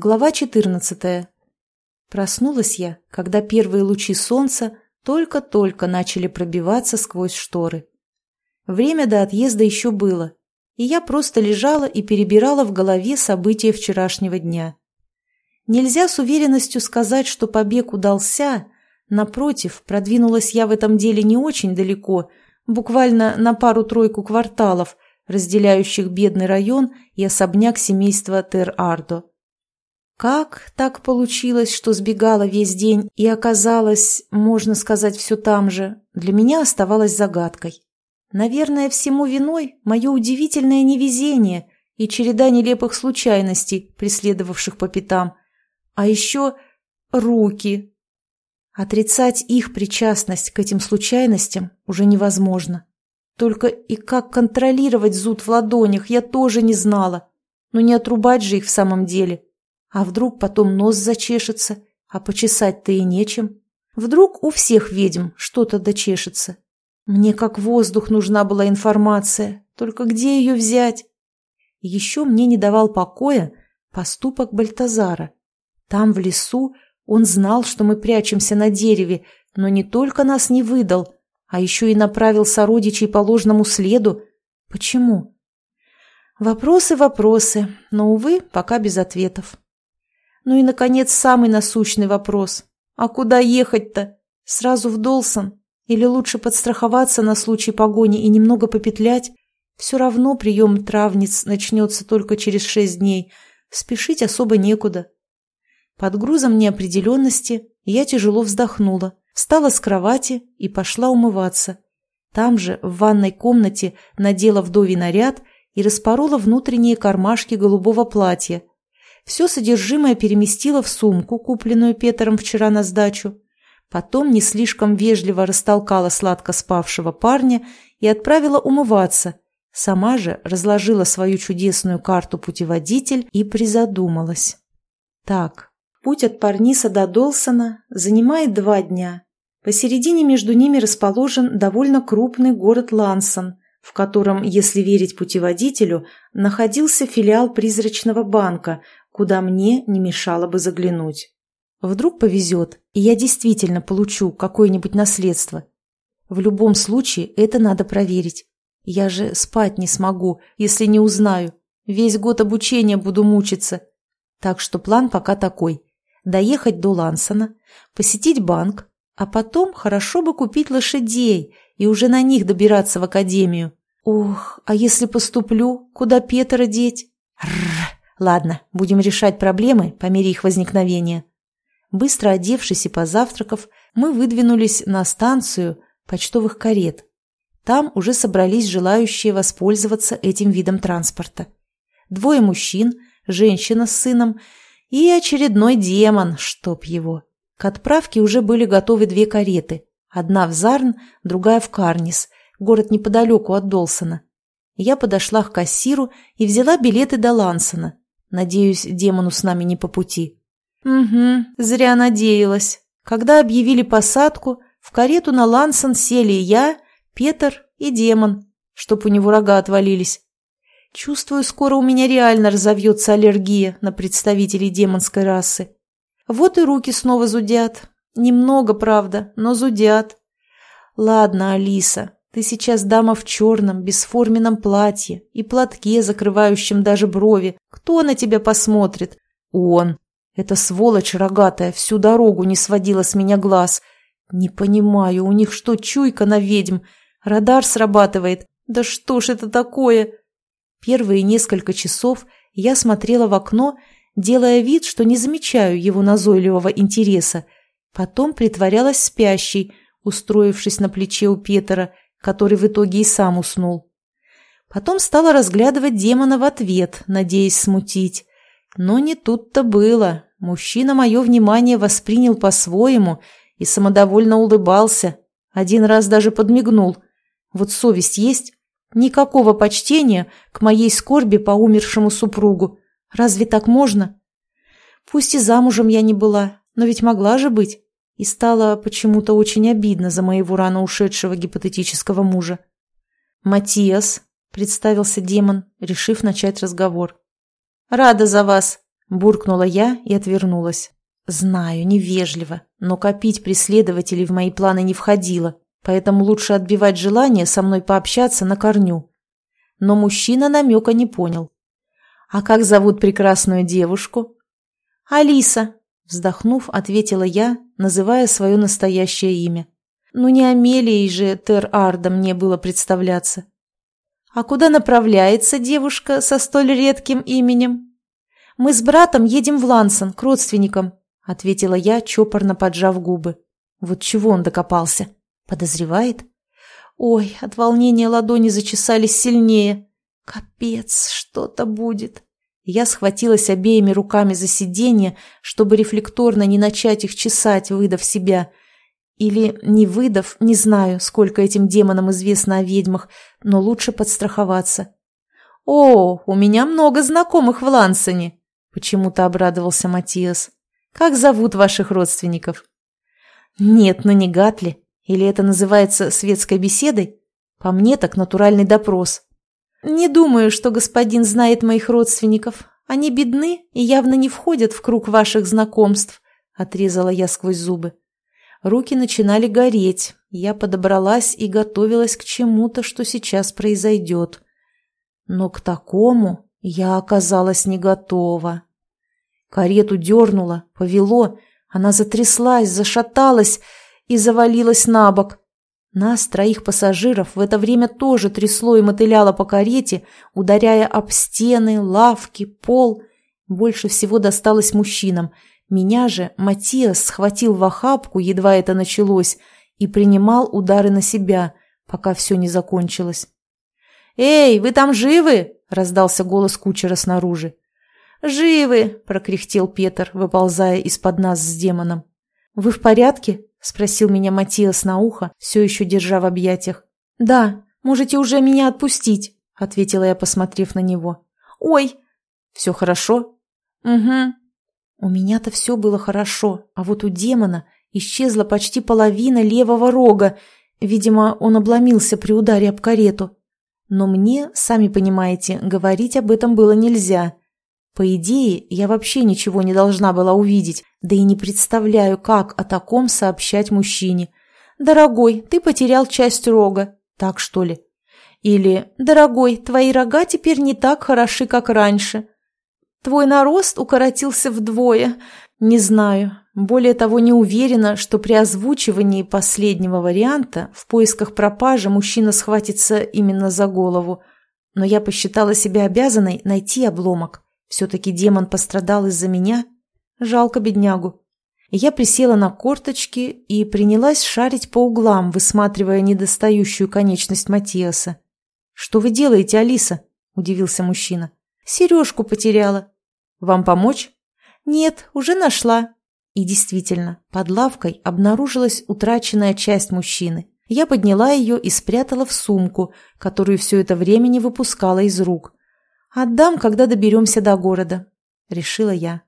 Глава 14. Проснулась я, когда первые лучи солнца только-только начали пробиваться сквозь шторы. Время до отъезда еще было, и я просто лежала и перебирала в голове события вчерашнего дня. Нельзя с уверенностью сказать, что побег удался, напротив, продвинулась я в этом деле не очень далеко, буквально на пару-тройку кварталов, разделяющих бедный район и особняк семейства Тер-Ардо. Как так получилось, что сбегала весь день и оказалась, можно сказать, все там же, для меня оставалось загадкой. Наверное, всему виной мое удивительное невезение и череда нелепых случайностей, преследовавших по пятам. А еще руки. Отрицать их причастность к этим случайностям уже невозможно. Только и как контролировать зуд в ладонях я тоже не знала. Но не отрубать же их в самом деле. А вдруг потом нос зачешется, а почесать-то и нечем? Вдруг у всех ведьм что-то дочешется? Мне как воздух нужна была информация, только где ее взять? Еще мне не давал покоя поступок Бальтазара. Там, в лесу, он знал, что мы прячемся на дереве, но не только нас не выдал, а еще и направил сородичей по ложному следу. Почему? Вопросы, вопросы, но, увы, пока без ответов. Ну и, наконец, самый насущный вопрос. А куда ехать-то? Сразу в Долсон? Или лучше подстраховаться на случай погони и немного попетлять? Все равно прием травниц начнется только через шесть дней. Спешить особо некуда. Под грузом неопределенности я тяжело вздохнула, встала с кровати и пошла умываться. Там же, в ванной комнате, надела вдовий наряд и распорола внутренние кармашки голубого платья, все содержимое переместила в сумку, купленную Петером вчера на сдачу. Потом не слишком вежливо растолкала сладко спавшего парня и отправила умываться. Сама же разложила свою чудесную карту-путеводитель и призадумалась. Так, путь от Парниса до Долсона занимает два дня. Посередине между ними расположен довольно крупный город Лансон, в котором, если верить путеводителю, находился филиал призрачного банка, куда мне не мешало бы заглянуть. Вдруг повезет, и я действительно получу какое-нибудь наследство. В любом случае это надо проверить. Я же спать не смогу, если не узнаю. Весь год обучения буду мучиться. Так что план пока такой. Доехать до Лансона, посетить банк, а потом хорошо бы купить лошадей и уже на них добираться в академию. Ох, а если поступлю, куда Петра деть? Рррр. Ладно, будем решать проблемы по мере их возникновения. Быстро одевшись и позавтракав, мы выдвинулись на станцию почтовых карет. Там уже собрались желающие воспользоваться этим видом транспорта. Двое мужчин, женщина с сыном и очередной демон, чтоб его. К отправке уже были готовы две кареты. Одна в Зарн, другая в Карнис, город неподалеку от Долсона. Я подошла к кассиру и взяла билеты до Лансона, Надеюсь, демону с нами не по пути. Угу, зря надеялась. Когда объявили посадку, в карету на Лансон сели я, Петр и демон, чтоб у него рога отвалились. Чувствую, скоро у меня реально разовьется аллергия на представителей демонской расы. Вот и руки снова зудят. Немного, правда, но зудят. Ладно, Алиса, ты сейчас дама в черном, бесформенном платье и платке, закрывающем даже брови. Кто на тебя посмотрит? Он. Эта сволочь рогатая всю дорогу не сводила с меня глаз. Не понимаю, у них что, чуйка на ведьм? Радар срабатывает. Да что ж это такое? Первые несколько часов я смотрела в окно, делая вид, что не замечаю его назойливого интереса. Потом притворялась спящей, устроившись на плече у Петера, который в итоге и сам уснул. Потом стала разглядывать демона в ответ, надеясь смутить. Но не тут-то было. Мужчина мое внимание воспринял по-своему и самодовольно улыбался. Один раз даже подмигнул. Вот совесть есть? Никакого почтения к моей скорби по умершему супругу. Разве так можно? Пусть и замужем я не была, но ведь могла же быть и стало почему-то очень обидно за моего рано ушедшего гипотетического мужа. «Матиас», — представился демон, решив начать разговор. «Рада за вас», — Буркнула я и отвернулась. Знаю, невежливо, но копить преследователей в мои планы не входило, поэтому лучше отбивать желание со мной пообщаться на корню. Но мужчина намека не понял. «А как зовут прекрасную девушку?» «Алиса», — вздохнув, ответила я, называя свое настоящее имя. «Ну не Амелией же Тер-Арда мне было представляться». «А куда направляется девушка со столь редким именем?» «Мы с братом едем в Лансон, к родственникам», — ответила я, чопорно поджав губы. «Вот чего он докопался? Подозревает?» «Ой, от волнения ладони зачесались сильнее. Капец, что-то будет». Я схватилась обеими руками за сиденье, чтобы рефлекторно не начать их чесать, выдав себя. Или не выдав, не знаю, сколько этим демонам известно о ведьмах, но лучше подстраховаться. «О, у меня много знакомых в Лансоне!» – почему-то обрадовался Матиас. «Как зовут ваших родственников?» «Нет, ну не Гатли. Или это называется светской беседой? По мне так натуральный допрос». «Не думаю, что господин знает моих родственников. Они бедны и явно не входят в круг ваших знакомств», – отрезала я сквозь зубы. Руки начинали гореть. Я подобралась и готовилась к чему-то, что сейчас произойдет. Но к такому я оказалась не готова. Карету дернуло, повело, она затряслась, зашаталась и завалилась на бок. Нас, троих пассажиров, в это время тоже трясло и мотыляло по карете, ударяя об стены, лавки, пол. Больше всего досталось мужчинам – меня же Матиас схватил в охапку, едва это началось, и принимал удары на себя, пока все не закончилось. «Эй, вы там живы?» – раздался голос кучера снаружи. «Живы!» – прокряхтел Петр, выползая из-под нас с демоном. «Вы в порядке?» – спросил меня Матиас на ухо, все еще держа в объятиях. «Да, можете уже меня отпустить», – ответила я, посмотрев на него. «Ой!» «Все хорошо?» «Угу», у меня-то все было хорошо, а вот у демона исчезла почти половина левого рога. Видимо, он обломился при ударе об карету. Но мне, сами понимаете, говорить об этом было нельзя. По идее, я вообще ничего не должна была увидеть, да и не представляю, как о таком сообщать мужчине. «Дорогой, ты потерял часть рога». Так что ли? Или «Дорогой, твои рога теперь не так хороши, как раньше». Твой нарост укоротился вдвое. Не знаю. Более того, не уверена, что при озвучивании последнего варианта в поисках пропажи мужчина схватится именно за голову. Но я посчитала себя обязанной найти обломок. Все-таки демон пострадал из-за меня. Жалко беднягу. Я присела на корточки и принялась шарить по углам, высматривая недостающую конечность Матиаса. «Что вы делаете, Алиса?» – удивился мужчина. Сережку потеряла. Вам помочь? Нет, уже нашла. И действительно, под лавкой обнаружилась утраченная часть мужчины. Я подняла ее и спрятала в сумку, которую все это время не выпускала из рук. «Отдам, когда доберемся до города», — решила я.